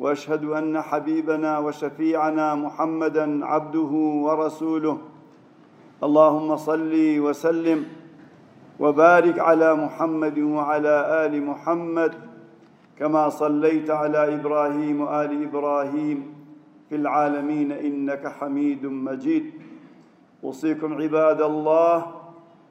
واشهد ان حبيبنا وشفيعنا محمدا عبده ورسوله اللهم صل وسلم وبارك على محمد وعلى ال محمد كما صليت على ابراهيم وال ابراهيم في العالمين انك حميد مجيد اوصيكم عباد الله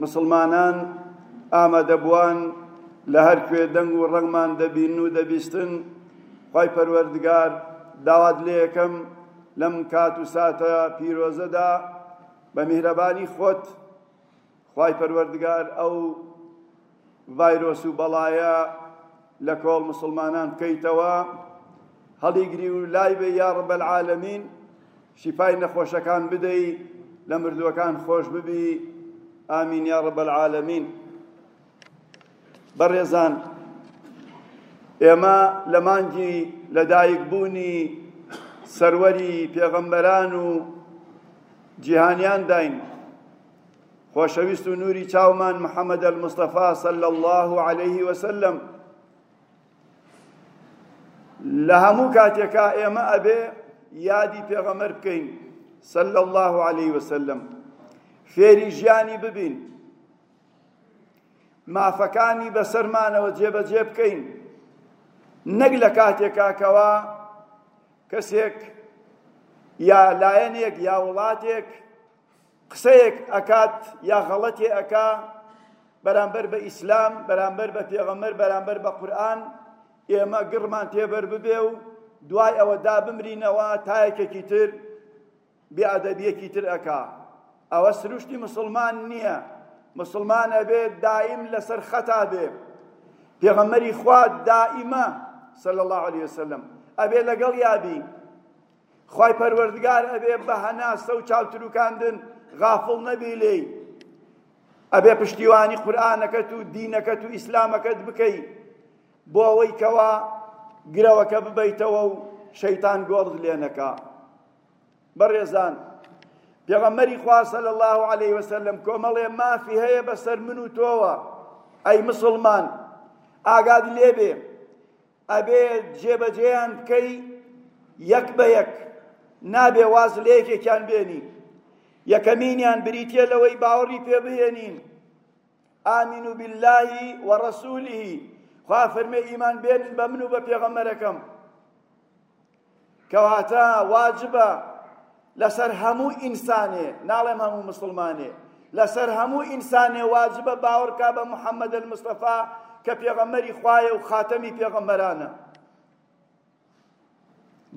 موسڵمانان ئامادەبووان لە هەر کوێ دەنگ و ڕەنگمان دەبین و دەبیستن خی پەروەردگار داوات لێ یەکەم لەم کات و ساتە پیرۆزەدا بە میهرەبانی خۆت خی پەروەردگار ئەو ڤایرۆس و بەڵایە لە کۆڵ مسلمانان بکەیتەوە هەڵیگری و لای بێ یا ڕبەلعالمین شیفای نەخۆشەکان بدەی لە مردووەکان خۆش ببی ئامین یا رب العالمین بەڕێزان ئێمە لە مانگی لەدایک بوونی سەروەری پێغەمبەران و جیهانیان داین خۆشەویست و نوری چاومان محەممەد المستەفا صلی الله عليه وسلم لە هەموو کاتێکا ئێمە ئەبێ یادی پێغەمەر بکەین صلی الله علیه وسلم فێری ژیانی ببین مافەکانی بەسەرمانەوە جێبەجێ بکەین نەک لە کاتێکا کەوا کەسێک یا لایەنێک یا وڵاتێک قسەیەک ئەکات یا غەڵەتێ ئەکا بەرامبەر بە ئیسلام بەرامبەر بە پێغەمەر بەرامبەر بە قورآن ئێمە گڕمان تێبەر ببێ و دوای ئەوە دا بمرینەوە تا یەکێکی تر بێعەدەبیەکی تر ئەکا ئەوە سروشتی مسلمان نییە مسلمان ئەبێ دائیم لەسەر خەتا بێ پێغەمەری خوا دائیمە صلی الله عليه وسلم ئەبێ لەگەڵ یابی خوای پەروەردگار ئەبێ بە هەناسە و چاوتروکاندن غافڵ نەبی لێی ئەبێ پشتیوانی قورآانەکەت و دینەکەت و ئیسلامەکەت بکەی بۆ ئەوەی کەوا گرەوەکە ببیتەوە و شەیتان گۆڵت لێ نەکا بەڕێزان پێغەمەری خواسە لە الله عليه وسلم کۆمەڵێ مافی هەیە بەسەر من و تۆوە ئەی مسلمان ئاگاد لێبێ ئەبێ جێبەجێیان بکەی یەک بە یەک نابێ واز لە یەکێکیان بێنی یەکەمینیان بریتە لەوەی باوەڕی پێ بهێنین ئامین و باللهی و ڕەسوولی خوا فەرمێ ئیمان بێنن بە من و بە پێغەمەرەکەم کەواتە واجبە لەسەر هەموو ئینسانێ ناڵێم هەموو مسلمانێ لەسەر هەموو ئینسانێ واجبە باوەڕکا بە محەممەد المستەفا کە پێغەمەری خوایە و خاتەمی پێغەمەرانە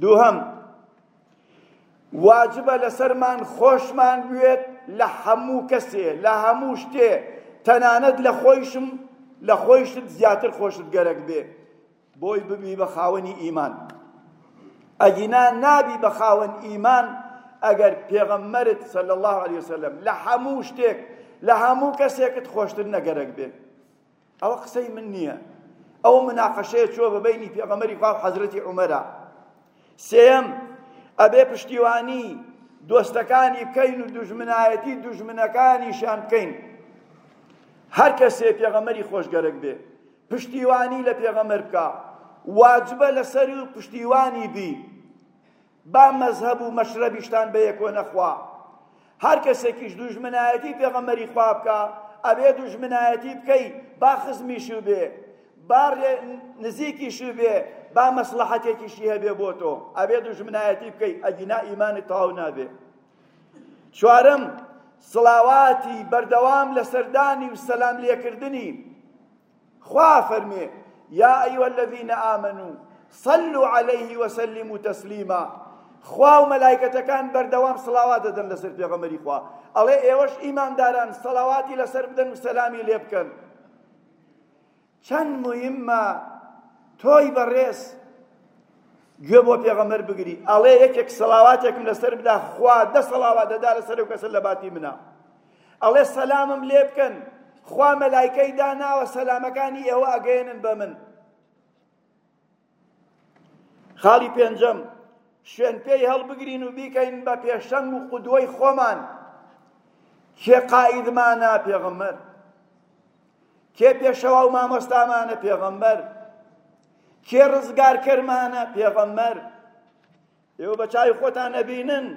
دووهەم واجبە لەسەرمان خۆشمان بوێت لە هەموو کەسێ لە هەموو شتێ تەنانەت لە خۆیشم لە خۆیشت زیاتر خۆشت گەرەک بێ بۆی ببی بە خاوەنی ئیمان ئەگینا نابی بە خاوەن ئیمان ئەگەر پێغەممەرت سەل الله عليه وسلم لە هەموو شتێک لە هەموو کەسێکت خۆشتر نەگەرەک بێ ئەوە قسەی من نییە ئەو مناقەشەیە چوە بە بینی پێغەمەری خوا حەزرەتی عومەرە سێم ئەبێ پشتیوانی دۆستەکانی بکەین و دوژمنایەتی دوژمنەکانیشان بکەین هەر کەسێ پێغەمەری خۆشگەرەک بێ پشتیوانی لە پێغەمبەر بکە واجبە لەسەر و پشتیوانی بی با مەزهەب و مەشرەبیشتان بە یەکۆ نەخوا هەر کەسێکیش دوژمنایەتی پێغەمبەری خوا بکە ئەبێ دوژمنایەتی بکەی با خزمیش و بێ با نزیکیش و بێ با مەسلحەتێکیشی هەبێ بۆ تۆ ئەبێ دوژمنایەتی بکەی ئەگینا ئیمانی تەواو نابێ چوارەم، سڵاواتی بەردەوام لە سەردانی و سەلام لێکردنی خوا فەرمێ یا ئەیوە الذین ئامنو صلوا علیه وسلموا تسلیما خوا و مەلایکەتەکان بەردەوام سڵاوات دەدەن لەسەر پێغەمەری خوا ئەڵێ ئێوەش ئیمانداران سەڵاواتی لەسەر بدەن و سەلامی لێ بکەن چەند مویممە تۆی بەڕێز گوێ بۆ پێغەمبەر بگری ئەڵێ یەکێک سەڵاواتێکم لەسەر بدا خوا دە سەڵاوات دەدا لەسەر و کەسە لە باتی منە ئەڵێ سەلامم لێ بکەن خوا مەلایکەی داناوە سەلامەکانی ئێوە ئەگەێنن بە من خاڵی پێنجەم شوێن پێی هەڵبگرین و بیکەین بە پێشەنگ و قودوەی خۆمان کێ قائیدمانە پێغەمبەر کێ پێشەوا و مامۆستامانە پێغەمبەر کێ ڕزگارکەرمانە پێغەمبەر ئێوە بە چاوی خۆتان ئەبینن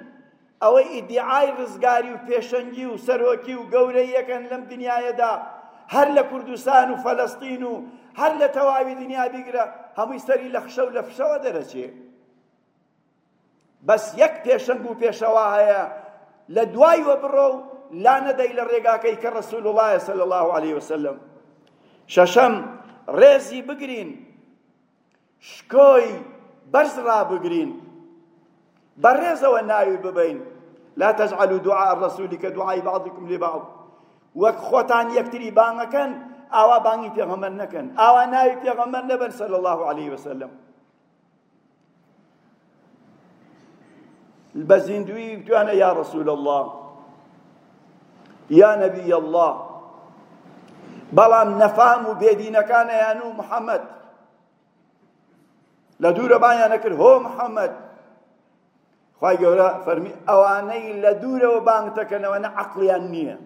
ئەوەی ئیدیعای ڕزگاری و پێشەنگی و سەرۆکی و گەورەیەکەن لەم دنیایەدا هەر لە کوردستان و فەلەستین و هەر لە تەواوی دنیا بیگرە هەمووی سەری لە خشە و لە فشەوە دەرەچێ بەس یەک پێشەنگ و پێشەوا هەیە لە دوای وە بڕۆ و لا نەدەی لە ڕێگاکەی کە ڕسول وڵایە سەل الله عليه وسلم شەشەم ڕێزی بگرین شکۆی بەرز ڕابگرین بە ڕێزەوە ناوی ببەین لا تجعلوا دعاء الرسول كدعاء بعضكم لبعض وەک خۆتان یەکتری بانگەکەن ئاوا بانگی پێغەمبەر نەکەن ئاوا ناوی پێغەمبەر نەبەن صلی الله عليه وسلم بە زیندوی وتوانە یا رسول الله یا نبی الله بەڵام نەفام و بێدینەکان یان و محەممەد لە دوورە بایان نەکرد هۆ محەممەد خی گەورە فەرمی ئەوانەی لە دوورەوە بانگتەکەنەوە نە عقلیان نییە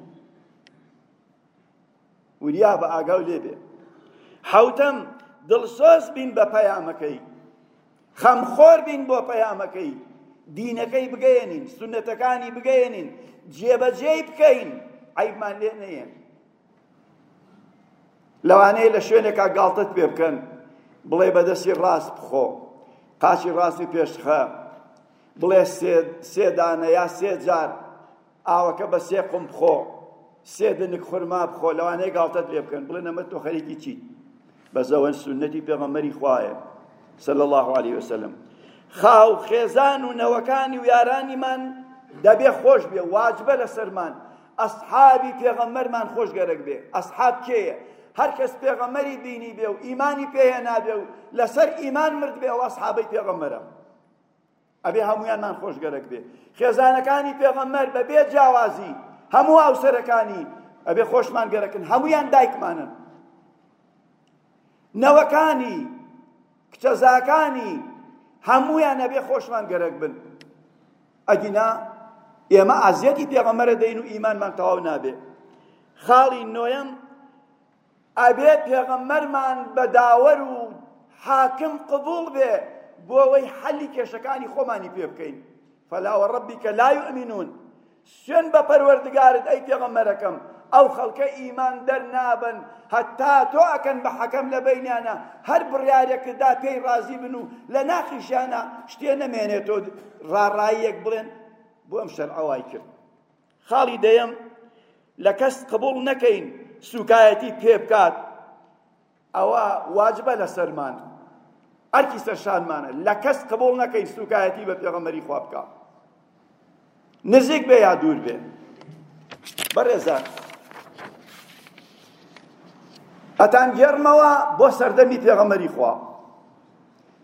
وریا بە ئاگاو لێبێ حەوتەم دڵسۆز بین بە پەیامەکەی خەمخۆر بین بۆ پەیامەکەی دینەکەی بگەێنین سنەتەکانی بگەێنین جێبەجێی بکەین عیبمان لێ نەیەن لەوانەیە لە شوێنێکا گاڵتەت پێ بکەن بڵێ بەدەستی ڕاست بخۆ قاچی ڕاستی پێشخە بڵێ سێدانە یا سێ جار ئاوەکە بە سێ قوم بخۆ سێ دنک خورما بخۆ لەوانەیە گاڵتەت لێ بکەن بڵێن ئەمە تۆ خەریکی چیت بەس ئەوە سونەتی پێغەمبەری خوایە صلی الله علیه وسلم خاو خێزان و نەوەکانی و یارانیمان دەبێ خۆش بێ واجبە لەسەرمان ئەسحابی پێغەمبەرمان خۆش گەرەک بێ ئەسحاب کێیە هەر کەس پێغەمەری بینی بێ و ئیمانی پێهێنا بێ و لەسەر ئیمان مرد بێ ئەوە سحابەی پێغەمەرە ئەبێ هەموویانمان خۆش گەرەک بێ خێزانەکانی پێغەمبەر بەبێ جیاوازی هەموو هاوسەرەکانی ئەبێ خۆشمان گەرەکن هەمویان دایکمانن نەوەکانی کچەزاکانی هەمویان ئەبێ خۆشمان گەرەک بن ئەگینا ئێمە ئازیەتی پێغەمبەرە دەین و ئیمانمان تەواو نابێ خاڵی نۆیەم ئەبێ پێغەمبەرمان بە داوەر و حاکم قبوڵ بێ بۆ ئەوەی حەلی کێشەکانی خۆمانی پێ بکەین فەلا وەڕەبیکە لا یؤمنون سوێن بە پەروەردگارت ئەی پێغەمبەرەکەم ئەو خەڵکە ئیمان دەرنابن هەتا تۆ ئەکەن بە حەکەم لە بینیانە هەر بڕیارێکدا پێی ڕازی بن و لە ناخیشیانە شتێ نەمێنێتەوە ڕاڕاییەک بڵێن بۆ ئەم شەرعەوای کرد خاڵی دەیەم لە کەس قبوڵ نەکەین سوکایەتی پێ بکات ئەوە واجبە لەسەرمان ئەرکی سەرشانمانە لە کەس قبول نەکەین سوکایەتی بە پێغەمەری خوا بکە نزیک بێ یا دوور بێ بەڕێزان ئەتان گێڕمەوە بۆ سەردەمی پێغەمەری خوا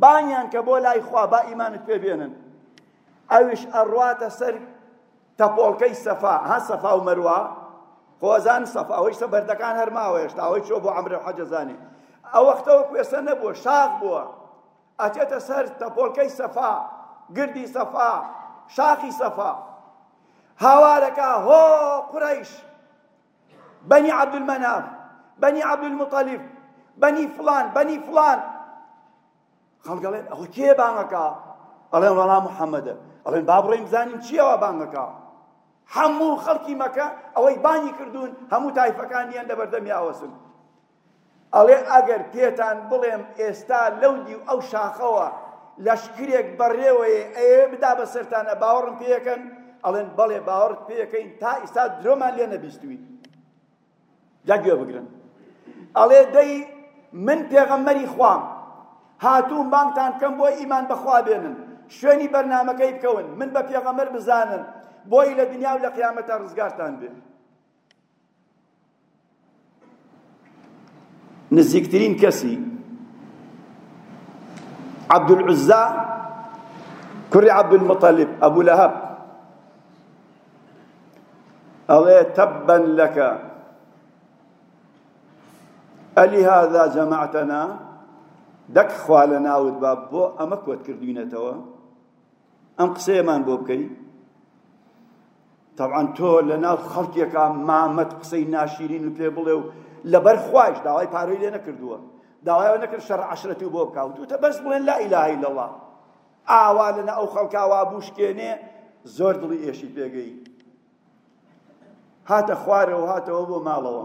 بانگیان کە بۆ لای خوا با ئیمانت پێ بێنن ئەویش ئەڕواتە سەر تەپۆڵکەی سەفا ها سەفا و مەروە خۆزان سەفا ئەوەی سە بەردەکان هەرماوە هێشتا ئەوەی چۆ بۆ عەمرە حەجەزانێ ئەو وەختەوە کوێسە نەبووە شاخ بووە ئەچێتە سەر تەپۆڵکەی سەفا گردی سەفا شاخی سەفا هاوارەکە هۆ قڕیش بەنی عەبدولمەناف بەنی عەبدولموتەلیب بەنی فڵان بەنی فڵان خەڵک ئەڵێن ئەوە کێ بانگەکە ئەڵێن وەڵا محەممەدە ئەڵێن با بڕێم بزانین چیەوە بانگەکە هەموو خەڵکی مەکە ئەوەی بانی کردوون هەموو تایفەکانیان لە بەردەمی ئاوەسن ئەڵێ ئەگەر پێتان بڵێم ئێستا لەو دیو ئەو شاخەوە لەشکرێک بەڕێوەیە ئەیەوێ بدا بە سەرتان ئە باوەڕم پێەکەن ئەڵێن بەڵێ باوەڕت پێەکەین تا ئیستا درۆمان لێ نەبیستوی جا گوێ بگرن ئەڵێ دەی من پێغەممەری خوام هاتوو بانگتان کەم بۆ ئیمان بەخوا بێنن شوێنی بەرنمەکەی بکەون من بە پێغەمەر بزانن بۆی لە دنیا و لە قیامەتە ڕزگارتان بێ نزیکترین کەسی عەبدولعوزا کوڕی عەبدولمطەلب ئەبو لەهەب ئەڵێ تەبەن لەکە ئەلی هادا جەماعتەنا دەک خوا لە ناوت با بۆ ئەمە کۆت کردوینەتەوە ئەم قسەیەمان بۆ بکەی تەبعەن تۆ لە ناو خەڵکێکا مامەت قسەی ناشیرین و پێ بڵێ و لەبەر خوایش داوای پارەی لێ نەکردووە داوایەوە نەکرد شەڕ عەشرەتی بۆ بکە وتوتە بەس بڵێن لا ئیلاهە ئیلا اللە ئاوا لەنا ئەو خەڵکا وا بوشکێنێ زۆر دڵی ئێشی پێگەی هاتە خوارەوە هاتەوە بۆ ماڵەوە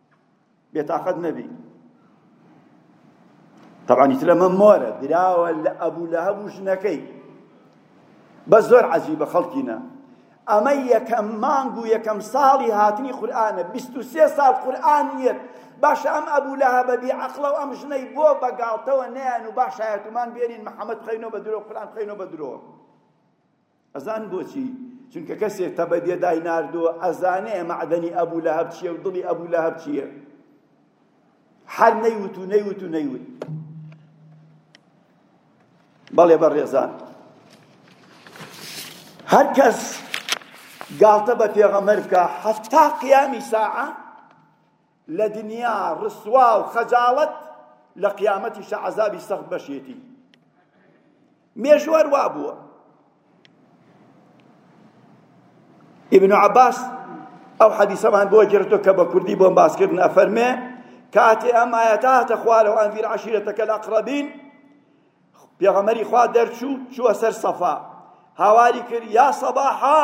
بێتاقەت نەبی طبعا ئیتر ئەمە مۆرە دراوە لە ئەبوو لەهەب و ژنەکەی بەس زۆر عەجیبە خەڵکینە ئەمە یەکەم مانگ و یەکەم ساڵی هاتنی قورئانە بیست و سێ ساڵ قورئان یەت باشە ئەم ئەبوو لەهەبە بی عەقڵە و ئەم ژنەی بۆ بە گاڵتەوە نەیان و باشایەتمان بێنین محەممەد بخەینەوە بە درۆ قورئان بخەینەوە بە درۆ ئەزان بۆچی؟ چونکە کەسێ تە بەدێ دای ناردووە ئەزانێ مەعدەنی ئەبوو لە هەب چیە و دڵی ئەبوو لە هەب چیە هەر نەیوت و نەیوت و نەیوت بەڵێ بە ڕێزان هەر کەس گاڵتە بە پێغەمەر بکە حەفتا قیامی ساعە لە دنیا ڕسوا و خەجاڵەت لە قیامەتیشە عەزابی سەخت بەشێتی مێژوو هەروا بووە ابن عباس ئەو حەدیسەمان بۆ گرتو کە بە کوردی بۆم باسکردن ئەفەرمێ کاتێ ئەم ئاەتا هاتە خوارە و ئەنذیر عشیرەتەکە لە ئەقرەبین پێغەمەری خوا دەرچوو چووە سەر سەفا هاواری کرد یا سەباحا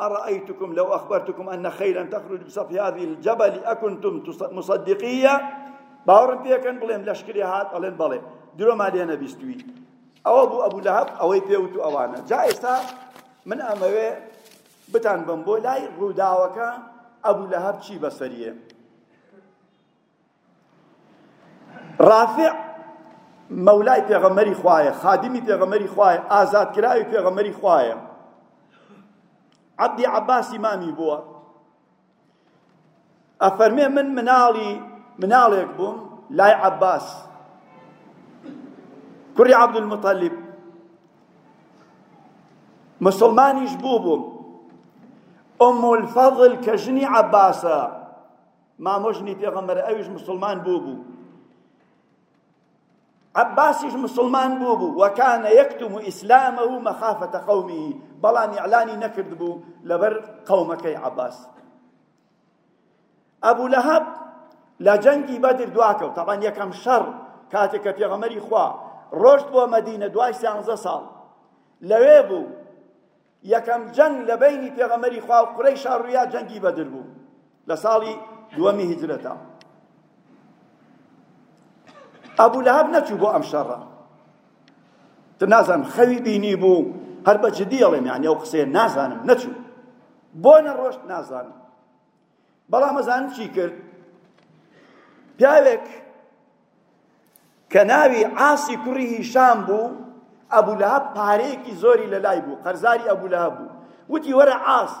ئەڕەئەیتکم لەو ئەخبەرتکم ئەنە خەیرەن تەخرج بسەفی هذه الجبل ئەکنتم مصدقیە باوەڕم پێکەن بڵێم لەشکری هات ئەڵێن بەڵێ درۆمان لێ نەبیستوی ئەوە بوو ئەبوو لە هەب ئەوەی پێوت و ئەوانە جا ئێستا من ئەمەوێ بتان بم بۆ لای ڕووداوەکە ئەبوو لە هەب چی بەسەریە رافع مەولای پێغەمەری خوایە خادمی پێغەمەری خوایە ئازادکراوی پێغەمەری خوایە عەبدی عەباسی مامی بووە ئەفەرمێ من مناڵی مناڵێک بووم لای عەباس کوڕی عەبدولمطەلیب مسلمانیش بوو بووم ئەم الفەضل کە ژنی عەباسە مامۆ ژنی پێغەمبەر ئەویش مسلمان بوو بوو عباسیش مسلمان بوو بوو وەکان یەکتم و ئیسلامە و مەخافەتە قەومی بەڵام ئیعلانی نەکرد بوو لەبەر قەومەکەی عباس ئەبو لەهەب لە جەنگی بەدر دواکەوت تەبان یەکەم شەڕ کاتێک کە پێغەمەری خوا ڕۆشت بۆ مەدینە دوای سیانزە ساڵ لەوێ بوو یەکەم جەنگ لە بەینی پێغەمبەری خوا و قورەیشا ڕوویا جەنگی بەدر بوو لە ساڵی دووەمی هیجرەتە ئەبوو لەهەب نەچوو بۆ ئەم شەڕە تر نازانم خەوی بینی بوو هەر بە جدی ئەڵێم یعنی ئەو قسەیە نازانم نەچوو بۆ نەڕۆشت نازانم بەڵام ئەزان چی کرد پیاوێک کە ناوی عاسی کوڕی هیشام بوو ئەبوو لەهەب پارەیەکی زۆری لە لای بوو قەرزاری ئەبوو لەهەب بوو وتی وەرە عاس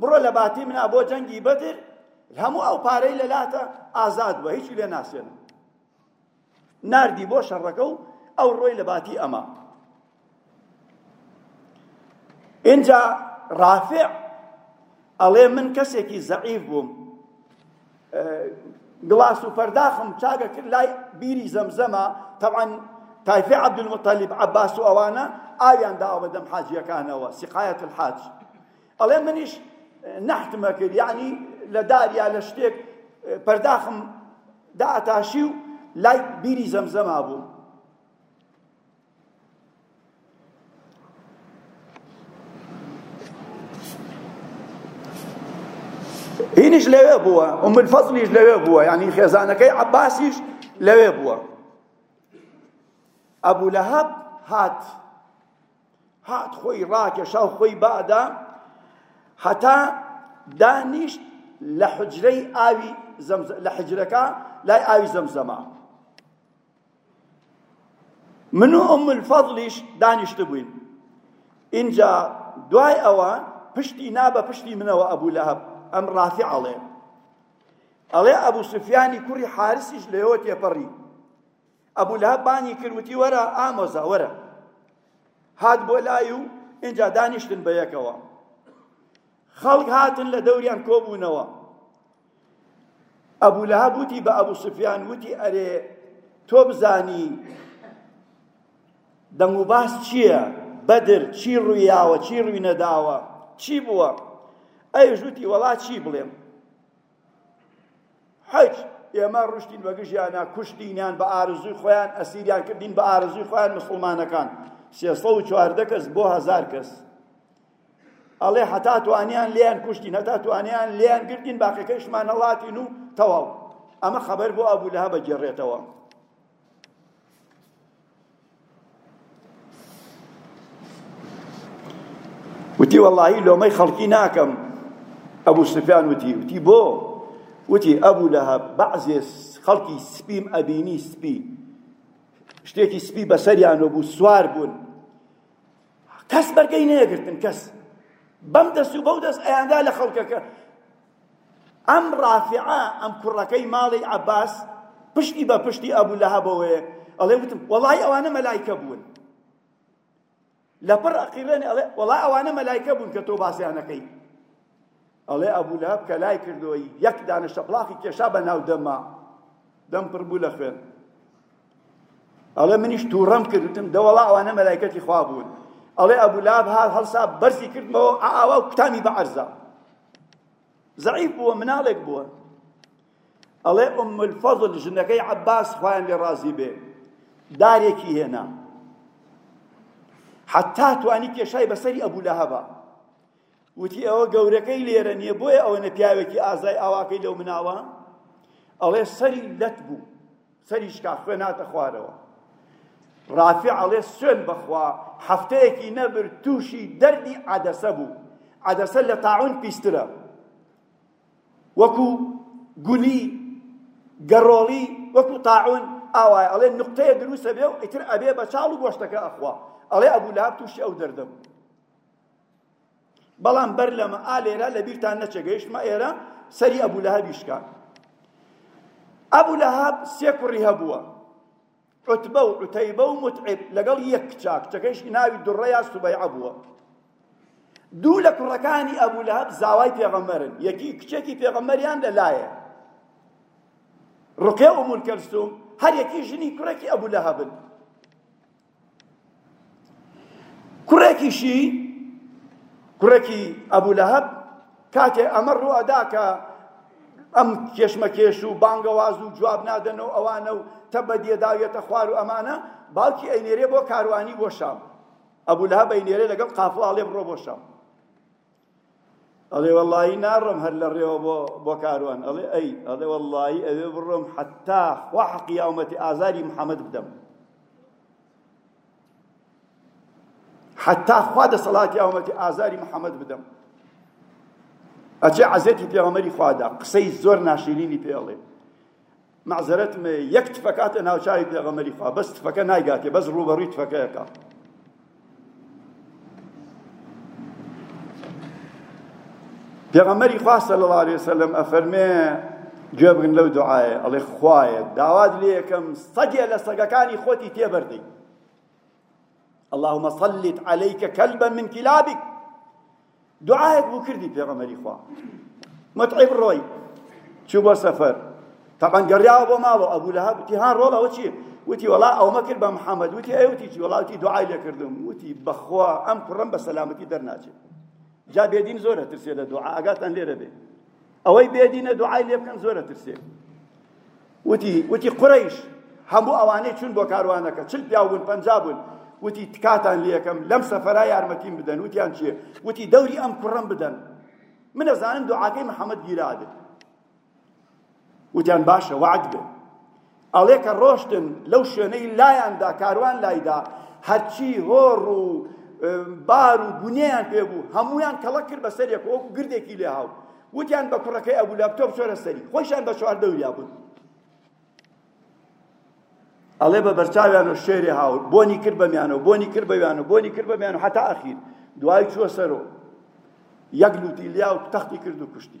بڕۆ لە باتی منا بۆ جەنگی بەدر هەموو ئەو پارەی لە لاتە ئازاد بووە هیچی لێ ناسێنم ناردی بۆ شەڕەکە و ئەو ڕۆی لە باتی ئەمە ئینجا ڕافع ئەڵێ من کەسێکی زەعیف بووم گڵاس و پەرداخم چاگە کرد لای بیری زەمزەمە تەوان تایفی عەبدولمطەلیب عەباس و ئەوانە ئاویان داوە بەدەم حاجیەکانەوە سقایەت الحاج ئەڵێ منیش نەحتم ئەکرد یعنی لە دار یا لە شتێک پەرداخم داتاشی و لای بیری زەمزەما بووم هینیش لەوێ بووە ئوم الفەزلیش لەوێ بووە یعنی خێزانەکەی عەباسیش لەوێ بووە ئەبوو لەهەب هات هات خۆی ڕاکێشا و خۆی بادا هەتا دانیشت لە حجرەی ئاوی لە حجرەکە لای ئاوی زەمزەمە من و ئەم الفەضلیش دانیشت بووین اینجا دوای ئەوە پشتی نا بە پشتی منەوە ئەبوو لەهەب ئەم ڕافی ئەڵێ ئەڵێ ئەبوو سفیانی کوڕی حارسیش لەوە تێپەڕی ئەبو لەهەب بانگی کرد وتی وەرە ئامۆزا وەرە هات بۆ لای و ئینجا دانیشتن بە یەکەوە خەڵک هاتن لە دەوریان کۆبوونەوە ئەبو لەهەب وتی بە ئەبو سفیان وتی ئەرێ تۆ بزانی دەنگ و باس چییە بەدر چی ڕوویاوە چی ڕووی نەداوە چی بووە ئەویش وتی وەڵا چی بڵێم حەج ئێمە ڕشتین بە گژیانە کوشتینیان بە ئارزوی خۆیان ئەسیریان کردین بە ئارزوی خۆیان مسلمانەکان سێ سەد و چواردە کەس بۆ هەزار کەس ئەڵێ هەتا توانیان لێیان کوشتین هەتا توانیان لێیان گرتین باقیەکەیشمان هەڵاتین و تەواو ئەمە خەبەر بۆ ئەبوو لەهە بەگێڕێتەوە وتی واللهی لۆمەی خەڵکی ناکەم ئەبوو سفیان وتی وتی بۆ وتی ئەبوو لە بەعزێ خەڵکی سپیم ئەبینی سپی شتێکی سپی بەسەریانەوە بوو سوار بوون کەس بەرگەی نەیەگرتن کەس بەم دەست و بەو دەست ئەیاندا لە خەڵکەکە ئەم ڕافیعە ئەم کوڕەکەی ماڵی عەباس پشتی بە پشتی ئەبو لەهەبەوەیە ئەڵێ وتم وەڵای ئەوانە مەلایکە بوون لەپڕ ئەقیڕێنێ ئەڵێ وەڵا ئەوانە مەلایکە بوون کە تۆ باسیانەکەی ئەڵێ ئەبوو لەهەب کە لای کردەوەی یەک دانە شەپڵاخی کێشا بە ناو دەما دەم پڕ بوو لە خوێن ئەڵێ منیش تووڕەم کرد وتم دەوەڵا ئەوانە مەلایکەتی خوا بوون ئەڵێ ئەبوو لاب هار هەڵسا بەرزی کردمەوە ئاوا و کوتامی بە عەرزا زەعیف بووە مناڵێک بووە ئەڵێ ئوم الفەضل ژنەکەی عەباس خوایان لێ ڕازی بێ دارێکی هێنا حتا توانی کێشای بەسەری ئەبوو لەهەبە وتی ئەوە گەورەکەی لێرە نییە بۆیە ئەوەنە پیاوێکی ئازای ئاواکەی لەو مناڵە ئەڵێ سەری لەت بوو سەری شکا خوێ ناتە خوارەوە ڕافع ئەڵێ سوێن بەخوا هەفتەیەکی نەبر تووشی دەردی عەدەسە بوو عەدەسە لە تاعون پیسترە وەکو گولی گەڕۆڵی وەکو تاعون ئاوای ئەڵێ نقطەیە دروستە بێ و ئیتر ئەبێ بە چاڵ و گۆشتەکە ئەخوا ئەڵێ ئەبوو لاب تووشی ئەو دەردە بوو بەڵام بەر لەمە ئا لێرە لە بیرتان نەچێ گەیشتمە ئێرە سەری ئەبوو لەهەبی شکان ئەبوو لەهەب سێ کوڕی هەبووە عتبە و عتەیبە و متعب لەگەڵ یەک کچا کچەکەیشی ناوی دوڕە یا سوبەیعە بووە دوو لە کوڕەکانی ئەبوو لەهەب زاوای پێغەمبەرن یەکی کچێکی پێغەمبەریان لەلایە ڕقێ و مولکەلسوم هەر یەکی ژنی کوڕێکی ئەبوو لەهەبن کوڕێکیشی کوڕێکی ئەبوو لەهەب کاتێ ئەمە ڕوئەدا کە ئەم کێشمەکێش و بانگەواز و جواب نادەن و ئەوانە و تەبەدیە داویەتە خوار و ئەمانە باوکی ئەینێرێ بۆ کاروانی بۆ شام ئەبوو لەهەب ئەینێرێ لەگەڵ قافڵاڵێ بڕۆ بۆ شام ئەڵێ وەڵایی ناڕۆم هەر لە ڕێوە بۆ بۆ کاروان ئەڵێ ئەی ئەڵێ وەڵایی ئەوێ بڕۆم حەتا خوا حەقی یاومەتی ئازاری محەممەد بدەم حەتا خوا دەسەڵاتی یاومەتی ئازاری محەممەد بدەم ئەچێ عەزێتی پێغەمەری خوادا قسەی زۆر ناشیرینی پێڵێ مەعزەرەتم هەیە یەک تفەک هاتە ناوچاوی پێغەمبەری خوا بەس تفەکە نایگاتێ بەس ڕووبەڕووی تفەکەیەکە پێغەمبەری خوا صلی الله علیه وسلم ئەفەرمێ گوێ بگن لەو دوعایە ئەڵێ خوایە داوات لێ یەکەم سەگێ لە سەگەکانی خۆتی تێبەردەی اللهم صلت عليك كلبا من كلابك دوعایەک بوو کردی پێغەمەری خوا متعب ڕۆی چوو بۆ سەفەر تەبەن گەڕیاوە بۆ ماڵەوە ئەبوو لە هەبتی هان ڕۆڵ ئەوە چی وتی وەڵا ئەومە کرد بە محەممەد وتی ئەی وتی چی وەڵا وتی دوعای لێ کردم وتی بەخوا ئەم کوڕم بە سەلامەتی دەرناچێت جا بێدین زۆر ئەترسێ لە دوعا ئاگاتان لێرە بێ ئەوەی بێدینە دوعای لێ بکەن زۆرە ترسێ وتی وتی قڕیش هەموو ئەوانەی چون بۆ کاروانەکە چل پیاو بوون پەنجا بوون وتی تکاتان لەکەم لەم سەفەرا یارمەتیم بدەن وتیان چیە وتی دەوری ئەم کوڕم بدەن من ئەزانم دوعاکەی محەممەد گیرادن وتیان باشە وعد بێ ئەڵێ کە ڕۆشتن لەو شوێنەی لایاندا کاروان لایدا هەرچی هۆڕ و بار و گونێیان پێ بوو هەمویان کەڵک کرد بە سەرێک وەکو گردێکی لێهاو وتیان بە کوڕەکەی ئەبوو لەب تۆ بچۆرە سەری خۆیشان بە چوار دەوریا بوون ئەڵێ بە بەرچاویان و شێری هاو بۆنی کرد بەمیانەوە بۆنی کرد بەویانە بۆنی کرد بەمیان و حتا ئەخیر دوای چوە سەرۆ یەک لوتی لیا و تەختی کرد و کوشتی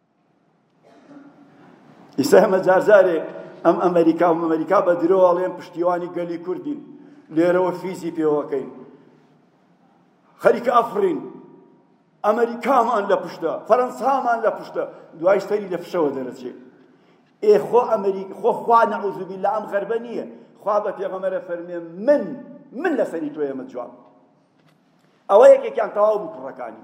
ئیستا ئەمە جار جارێک ئەم ئەمریکا و ئەمریکا بە درۆ ئەڵێن پشتیوانی گەلی کوردین لێرەوە فیزی پێوەکەین خەریکە ئەفرین ئەمریکامان لە پشتە فەرەنسامان لە پشتە دوای سەری لە فشەوە دەرەچێت ئێ خۆ ئەمریک خۆ خوا نەعوزبی لە ئەم غەربە نییە خوا بە پێغەمەرە فەرمێ من من لەسەری تۆ ئێمە جواب ئەوە یەکێکیان تەواو بوو کوڕەکانی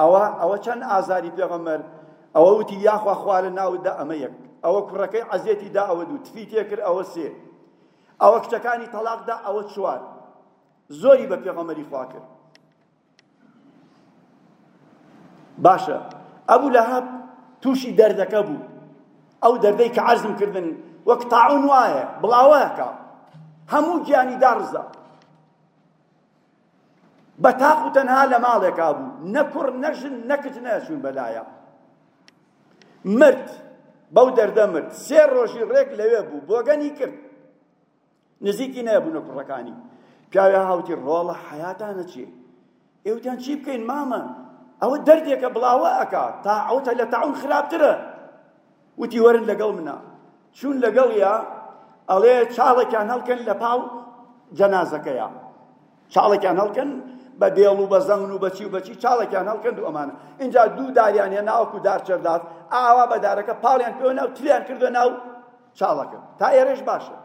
ئەوە ئەوە چەند ئازاری پێغەمبەر ئەوە وتی یاخوا خوا لە ناوت دا ئەمە یەک ئەوە کوڕەکەی عەزێتی دا ئەوە دوو تفی تێکرد ئەوە سێ ئەوە کچەکانی تەلاق دا ئەوە چوار زۆری بە پێغەمبەری خوا کرد باشە ئەبوو لەهەب تووشی دەردەکە بوو ئەو دەردەی کە عەرزم کردن وەک تاعون وایە بڵاوەکە هەموو گیانی داڕزا بە تاق و تەنها لە ماڵێکا بوو نە کوڕ نە ژن نە کچ نەچوون بەلایە مرد بەو دەردە مرد سێ ڕۆژی ڕێک لەوێ بوو بۆگەنی کرد نزیکی نەبوونە کوڕەکانی پیاوی هاوتی ڕۆڵە حەیاتانە چی ئێوتیان چی بکەین مامە ئەوە دەردێکە بڵاوە ئەکا تا ئەوتە لە تاون خراپترە وتی وەرن لەگەڵ منا چون لەگەڵیا ئەڵێ چاڵێکیان هەڵکەن لە پاڵ جەنازەکەیە چاڵێکیان هەڵکەن بە بێڵ و بە زەمن و بەچی و بەچی چاڵێکیان هەڵکەن دوو ئەمانە اینجا دوو داریان هێنا وەکو دار چەردار ئاوا بە دارەکە پاڵیان پێوە ناو تریان کردو ناو چاڵەکە تا ئێرەش باشە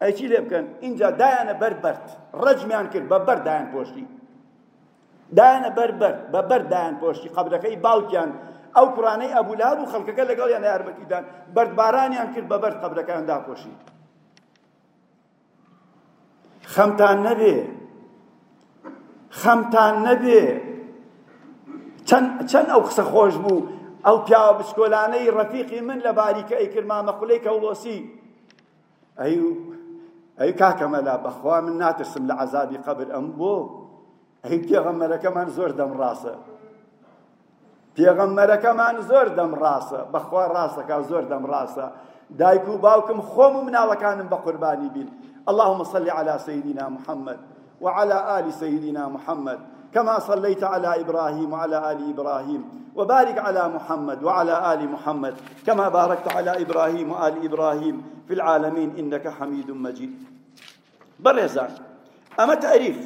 ئەی چی لێ بکەن ئینجا دایانە بەر بەرد ڕەجمیان کرد بە بەرد دایان پۆشتی دایانە بەر بەرد بە بەرد دایان پۆشتی قەبرەکەی باوکیان ئەو کوڕانەی ئەبولاب و خەڵکەکە لەگەڵیان یارمەتیدان بەردبارانیان کرد بە بەرد قەبرەکەیان داپۆشی خەمتان نەبێ خەمتان نەبێ چەند ئەو قسە خۆش بوو ئەو پیاوە بچکۆلانەی ڕەفیقی من لە باریکە ئەیکرد مامە قولەی کەوڵۆسی ئەی ئەی کاکە مەلا بەخوا من ناترسم لە عەزابی قەبر ئەم بۆ ئەی پێغەمبەرەکەمان زۆر دەم ڕاستە پێغەمبەرەکەمان زۆر دەم ڕاستە بەخوا ڕاستەکە زۆر دەم ڕاستە دایک و باوکم خۆم و مناڵەکانم بە قوربانی بین اللهم صل على سيدنا محمد وعلی آل سیدنا محمد کما صلیت علی ابراهیم وعلی آل ابراهیم وبارک علی محمد وعلی آل محمد کما بارکت علی ابراهیم وآل ابراهیم فی العالمین انک حمید مجید بەڕێزان ئەمە تاریخ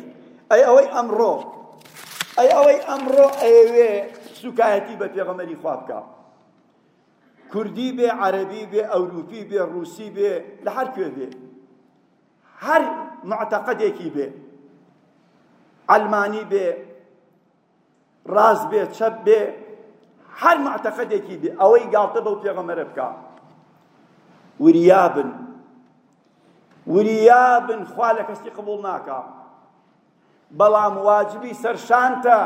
ئەی ئەوەی ئەمڕۆ ئەی ئەوەی ئەمڕۆ ئەیەوێ سوکایەتی بە پێغەمەری خوا بکە کوردی بێ عەرەبی بێ ئەوروپی بێ ڕووسی بێ لە هەر کوێ بێ هەر معتەقەدێکی بێ عەلمانی بێ ڕاز بێ چەپ بێ هەر معتەقەدێکی بێ ئەوەی گاڵتە بەو پێغەمەرە بکە وریابن وریابن خوا لە کەسی قبول ناکە بەڵام واجبی سەرشانتە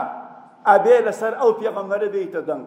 ئەبێ لەسەر ئەو پێغەمەرە بێیتە دەنگ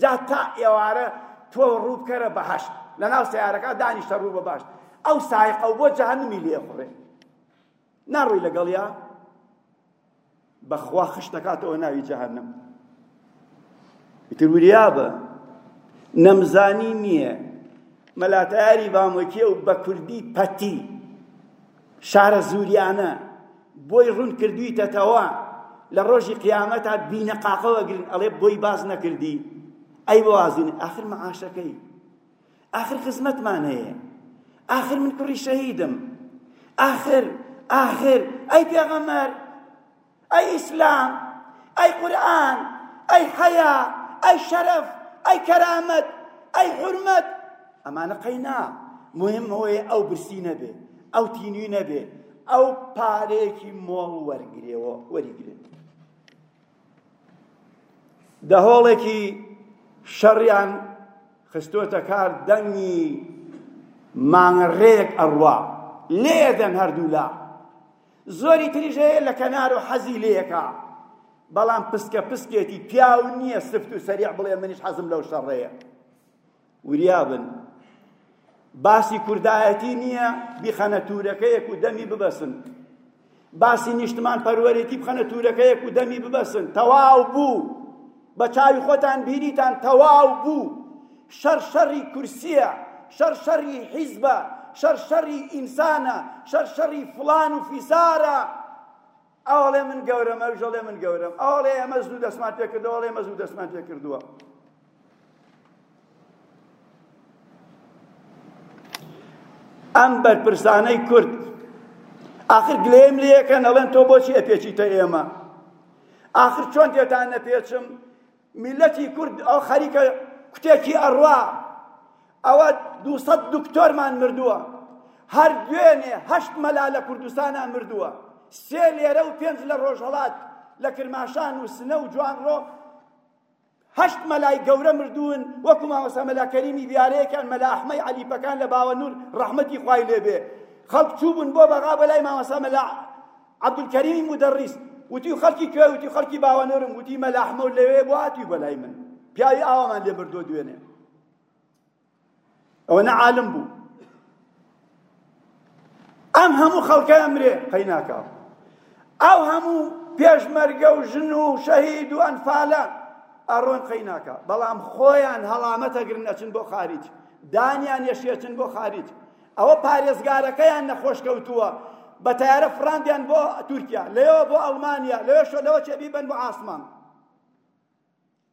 جا تا ئێوارە تۆ ڕوو بکەرە بەهەشت لە ناو سیارەکە دانیشتە ڕوو بە باشت ئەو سایقە و بۆ جەهەنمی لێ خوڕێ ناڕووی لەگەڵ یا بەخوا خش دەکاتەوە ناوی جەهەنم ئیتر وریا بە نەمزانی نییە مەلاتاری بامۆکیە و بە کوردی پەتی شارەزووریانە بۆی ڕوون کردویتەتەوە لە ڕۆژی قیامەتا بینە قاقەوە گرن ئەڵێ بۆی باز نەکردی ئەی بۆازین ئاخر معاشەکەی ئاخر خزمەتمان هەیە ئاخر من کوڕی شەهیدم ئاخر ئاخر ئەی پێغەمەر ئەی ئیسلام ئەی قورئان ئەی حەیا ئەی شەرەف ئەی کەرامەت ئەی حورمەت ئەمانە قەینا مهم ئەوەیە ئەو برسی نەبێ ئەو تینوی نەبێ ئەو پارەیەکی مۆڵ وەرگرێەوە وەریگرێت دەهۆڵێکی شەڕیان خستۆتە کار دەنگی مانگڕێک ئەڕوا لێدەن هەردوولا زۆری تریش هەیە لە کەنار و حەزی لێکا بەڵام پسکە پسکێتی پیاو نییە سفت و سەریع بڵێ منیش حەزم لەو شەڕەیە وریا بن باسی کوردایەتی نییە بیخەنە تورەکەیەک و دەمی ببەسن باسی نیشتمان پەروەرێتی بخەنە تورەکەیەک و دەمی ببەسن تەواو بوو بە چاوی خۆتان بینیتان تەواو بوو شەڕ شەڕی کورسیە شەڕ شەڕی حیزبە شەڕ شەڕی ئینسانە شەڕ شەڕی فڵان و فیسارە ئەوڵێ من گەورەم ئەوژەڵێ من گەورەم ئەوڵێ ئەمە زوو دەسمان پێکردەوەڵێ مە زوو دەسمان پێکردووە ئەم بەرپرسانەی کورد ئاخر گلەیەم لێەکەن ئەڵێن تۆ بۆچی ئەپێچیتە ئێمە ئاخر چۆن تێتان نەپێچم میلەتی کورد ئەو خەریکە کوتێکی ئەڕوا ئەوە دووسەد دکتۆرمان مردووە هەر دوێنێ هەشت مەلا لە کوردستانە مردووە سێ لێرە و پێنج لە ڕۆژهەڵات لە کرماشان و سنە و جوانڕۆ هەشت مەلای گەورە مردوون وەکو مامۆستا مەلا کەریمی دیارەیەکیان مەلا ئەحمەی عەلیپەکان لە باوەنور ڕەحمەتی خوای لێبێ خەڵک چووبوون بۆ بەغا بەلای مامۆستا مەلا عەبدولکەریمی مدەڕیس وتی خەڵکی کوێ وتی خەڵکی باوەنورم وتی مەلا ئەحمە لەوێ بۆ هاتووی بەلای من پیاوی ئاوامان لێ بردووە دوێنێ ئەوەنە عالم بوو ئەم هەموو خەڵکە ئەمرێ قەیناکە ئەو هەموو پێشمەرگە و ژن و شەهید و ئەنفالە ئەڕۆن قەیناکە بەڵام خۆیان هەڵامەتەگرن ئەچن بۆ خارج دانیان یەشێچن بۆ خارج ئەوە پارێزگارەکەیان نەخۆش کەوتووە بە تارە فراندیان بۆ تورکیا لەوە بۆ ئەڵمانیا لەوەشە لەوە چێبیبن بۆ ئاسمان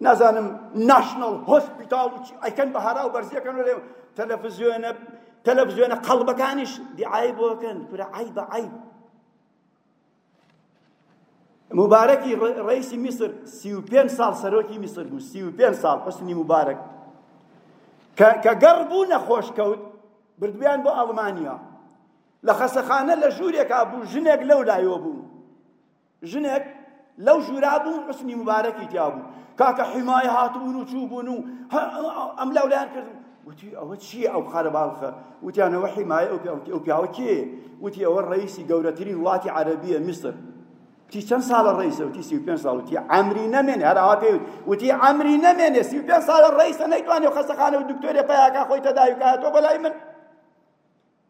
نازانم ناشناڵ هۆسپیتاڵ و چی ئەکەن بە هەرا و بەرزیەکەن و لێم تەلەفزیۆنە تەلەفزیۆنە قەڵبەکانیش دیعای بۆکەن کورە عای بە عای مبارەکی ڕئیسی میسر سی و پێنج ساڵ سەرۆکی میسر بوو سی و پێنج ساڵ حسنی مبارەک کە گەڕ بوو نەخۆش کەوت بردبیان بۆ ئەڵمانیا لە خەسەخانە لە ژوورێکا بوو ژنێک لەو لایۆ بوو ژنێک لەو ژوورا بوو حسنی مبارەکی تیا بوو کاکە حیمای هاتبوون و چوو بوون و ئەم لاولایان کرد وتی ئەوە چییە ئەو خارە باوخە وتیانەوە حیمای ئەو پیاوە کێ وتی ئەوە ڕئیسی گەورەترین وڵاتی عەرەبیە میسر تی چەند ساڵە ڕئیسە وتی سی و پێنج ساڵ وتی عەمری نەمێنێ هەر ئاوا پێ وتی عەمری نەمێنێ سی و پێنج ساڵە ڕئیسە نەیتوانێ خەستەخانە و دکتۆرێ پیاکە خۆی تەداوی کاتەوە بەلای من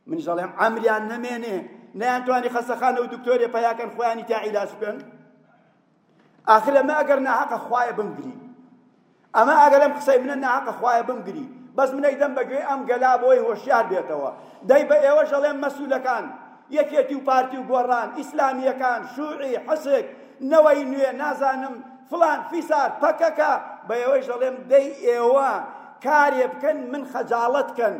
منیش دەڵێم عەمریان نەمێنێ نەیانتوانی خەسەخانە و دکتۆرێ پەیاکەن خۆیانی تا عیلاج بکەن ئاخر ئەمە ئەگەر ناحەقە خوایە بمگری ئەمە ئەگەر ئەم قسەی منە ناحەقە خوایە بمگری بەس منەی دەم بەگوێ ئەم گەلا بۆی هۆشیار بێتەوە دەی بە ئێوە ژەڵێن مەسوولەکان یەکێتی و پارتی و گۆڕان ئیسلامیەکان شوعی حەسک نەوەی نوێ نازانم فلان فیسار پەکەکە بە ئێوەش دەڵێم دەی ئێوە کارێ بکەن من خەجاڵت کەن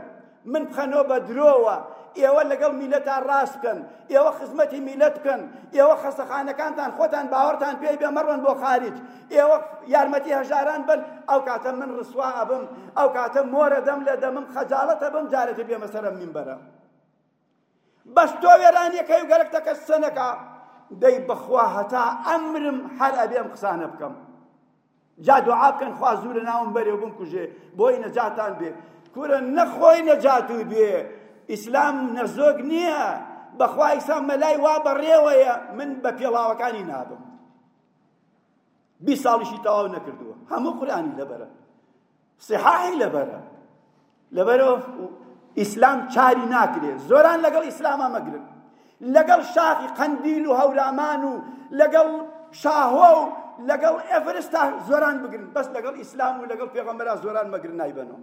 من بخەنەوە بە درۆوە ئێوە لەگەڵ میلەتان ڕاست بکەن ئێوە خزمەتی میلەت بکەن ئێوە خەستەخانەکانتان خۆتان باوەڕتان پێی بێ مەڕۆن بۆ خارج ئێوە یارمەتی هەژاران بن ئەو کاتە من ڕسوا ئەبم ئەو کاتە مۆرە دەم لە دەمم خەجاڵەتە بم جارەتی بێمە سەرم مینبەرە بەس تۆ وێرانیەکەی و گەرەک تەکەس قسە نەکا دەی بەخوا هەتا ئەمرم هەر ئەبێم قسانە بکەم جا دوعا بکەن خوا زوو لە ناوم بەرێ و بمکوژێ بۆی نەجاتان بێ کورە نەخۆی نەجات و بێ ئیسلام نەزۆک نییە بەخوا ئیسلام مەلای وا بەڕێوەیە من بە پێڵاوەکانی نابم بی ساڵیشی تەواو نەکردووە هەموو قورانی لەبەرە صحاحی لەبەرە لەبەرەوە ئیسلام چاری ناکرێت زۆران لەگەڵ ئیسلاما مەگرن لەگەڵ شاخی قەندیل و هەورامان و لەگەڵ شاهۆ و لەگەڵ ئێڤرستا زۆران بگرن بەس لەگەڵ ئیسلام و لەگەڵ پێغەمبەرا زۆران مەگرن نایبەنەوە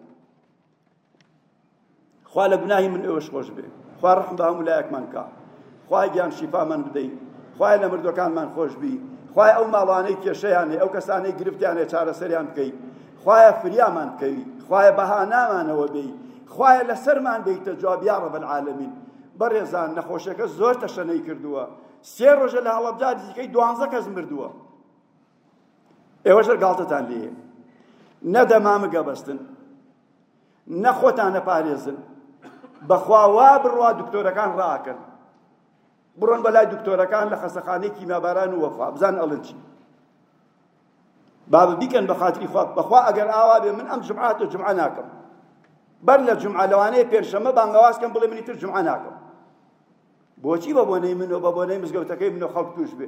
خوا لە گوناهی من ئێوەش خۆش بێ خوا ڕحم بە هەموو لایەکمان کا خوای گیان شیفامان بدەی خوای لە مردوەکانمان خۆش بی خوای ئەو ماڵانەی کێشەیانێ ئەو کەسانەی گرفتیانێ چارەسەریان بکەی خوایە فریامان بکەوی خوایە بەها نامانەوە بێی خوایە لەسەرمان بیتە جواب یا رب العالمین بەڕێزان نەخۆشەکە زۆر تەشەنەی کردووە سێ ڕۆژە لە هەڵەبجا دیکەی دوانزە کەس مردووە ئێوەش گاڵتەتان لێ نەدەمامگە بەستن نە خۆتان ئەپارێزن بەخوا وا بڕوا دکتۆرەکان ڕاکەن بڕۆن بەلای دکتۆرەکان لە خەسەخانەی کیماباران و وەفا بزان ئەڵن چی باب بیکەن بە خاتری خوا بەخوا ئەگەر ئاوا بێ من ئەم جمعات و جمعە ناکەم بەر لە جمعە لەوانەیە پێنجشەممە بانگەواز کەم بڵێ منی تر جمعە ناکەم بۆچی بە بۆنەی من و بە بۆنەی مزگەوتەکەی من و خەڵک توش بێ